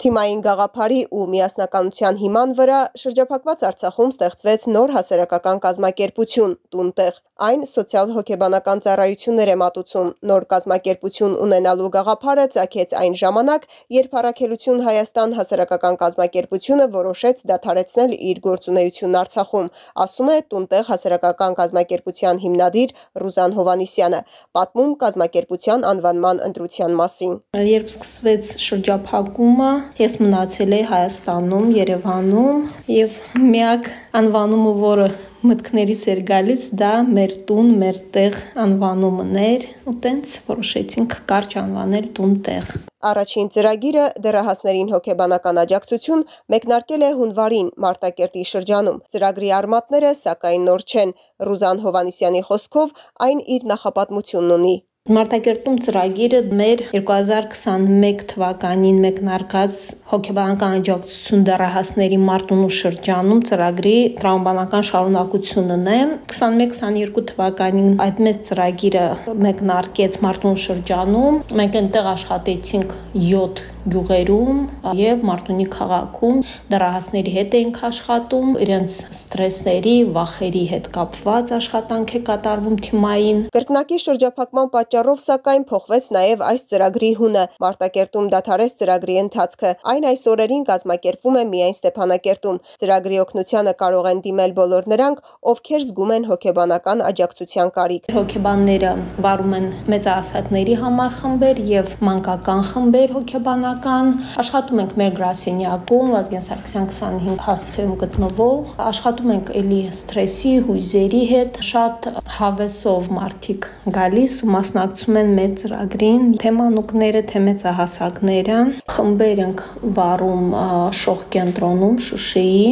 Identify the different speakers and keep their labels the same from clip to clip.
Speaker 1: Թիմային գաղափարի ու միասնականության հիման վրա շրջափակված Արցախում ստեղծվեց նոր հասարակական կազմակերպություն՝ «Տուն-տեղ»։ Այն սոցիալ-հոգեբանական ծառայություններ է մատուցում։ Նոր կազմակերպություն ունենալու գաղափարը ծագեց այն ժամանակ, երբ Առաքելություն Հայաստան հասարակական կազմակերպությունը որոշեց դադարեցնել իր գործունեությունն Արցախում, ասում է «Տուն-տեղ» հասարակական կազմակերպության հիմնադիր Ռուզան Հովհաննիսյանը, պատմում կազմակերպության անվանման ընտրության մասին։
Speaker 2: Երբ սկսվեց շրջափակումը, ես մնացել էի Հայաստանում, Երևանում եւ միակ անվանումը, որը մտքներիս էր գալիս, դա մեր տուն, մեր տեղ անվանումն էր, ու տենց որոշեցինք կարճ անվանել տուն-տեղ։
Speaker 1: Առաջին ծրագիրը դեռահասներին հոգեբանական աջակցություն մեկնարկել է հունվարին Մարտակերտի շրջանում։ Ծրագրի արմատները սակայն նոր չեն։ Ռուզան Հովանիսյանի խոսքով այն իր նախապատմությունն ունի։
Speaker 2: Մարտակերտում ծրագիրը մեր 2021 թվականին մեկնարկած հոգեբանական աջակցություն դեռահասների Մարտունու շրջանում ծրագրի տրամաբանական շարունակությունն է։ 21-22 թվականին այդ մեծ ծրագիրը մեկնարկեց Մարտունու շրջանում։ Մենք այնտեղ աշխատեցինք 7 գյուղերում եւ Մարտունի քաղաքում դեռահասների հետ էինք աշխատում, իրենց ստրեսների, վախերի հետ կապված աշխատանք է կատարվում թիմային։
Speaker 1: Կրկնակի շրջափակման պատճառով սակայն փոխվեց նաեւ այս ծրագրի հունը։ Մարտակերտում դադարեց ծրագրի ընթացքը։ Այն այս օրերին կազմակերպվում է միայն Ստեփանակերտում։ Ծրագրի օգնությանը կարող են դիմել բոլոր նրանք, ովքեր զգում են հոգեբանական աջակցության կարիք։
Speaker 2: Հոգեբանները վարում են մեծահասակների համար խմբեր եւ մանկական խմբեր հոգեբանական։ Աշխատում ենք մեր գրասենյակում Վազգեն Սարգսյան 25 հասցեում գտնվող։ Աշխատում ենք էլի ստրեսի, հույզերի հետ։ Շատ հավեսով մարդիկ գալիս ու մասնակցում են մեր ծրագրին, թե մանուկները, թե մեծահասակները։ Խմբեր ենք վարում շող կենտրոնում Շուշիի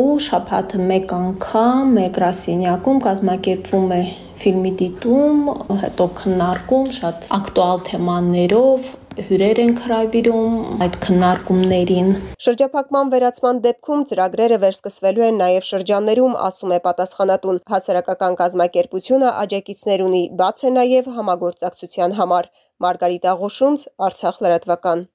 Speaker 2: ու շաբաթը մեկ անգամ մեր գրասենյակում կազմակերպվում է ֆիլմի դիտում, հետո քննարկում շատ ակտուալ թեմաներով հյուրեր ենք հրավիրում այդ քննարկումներին։
Speaker 1: Շրջափակման վերացման դեպքում ծրագրերը վերսկսվելու են նաև շրջաններում, ասում է պատասխանատուն։ Հասարակական կազմակերպությունը աջակիցներ ունի, բաց է նաև համագործակցության համար։ Մարգարիտ Աղուշունց, Արցախ լրատվական։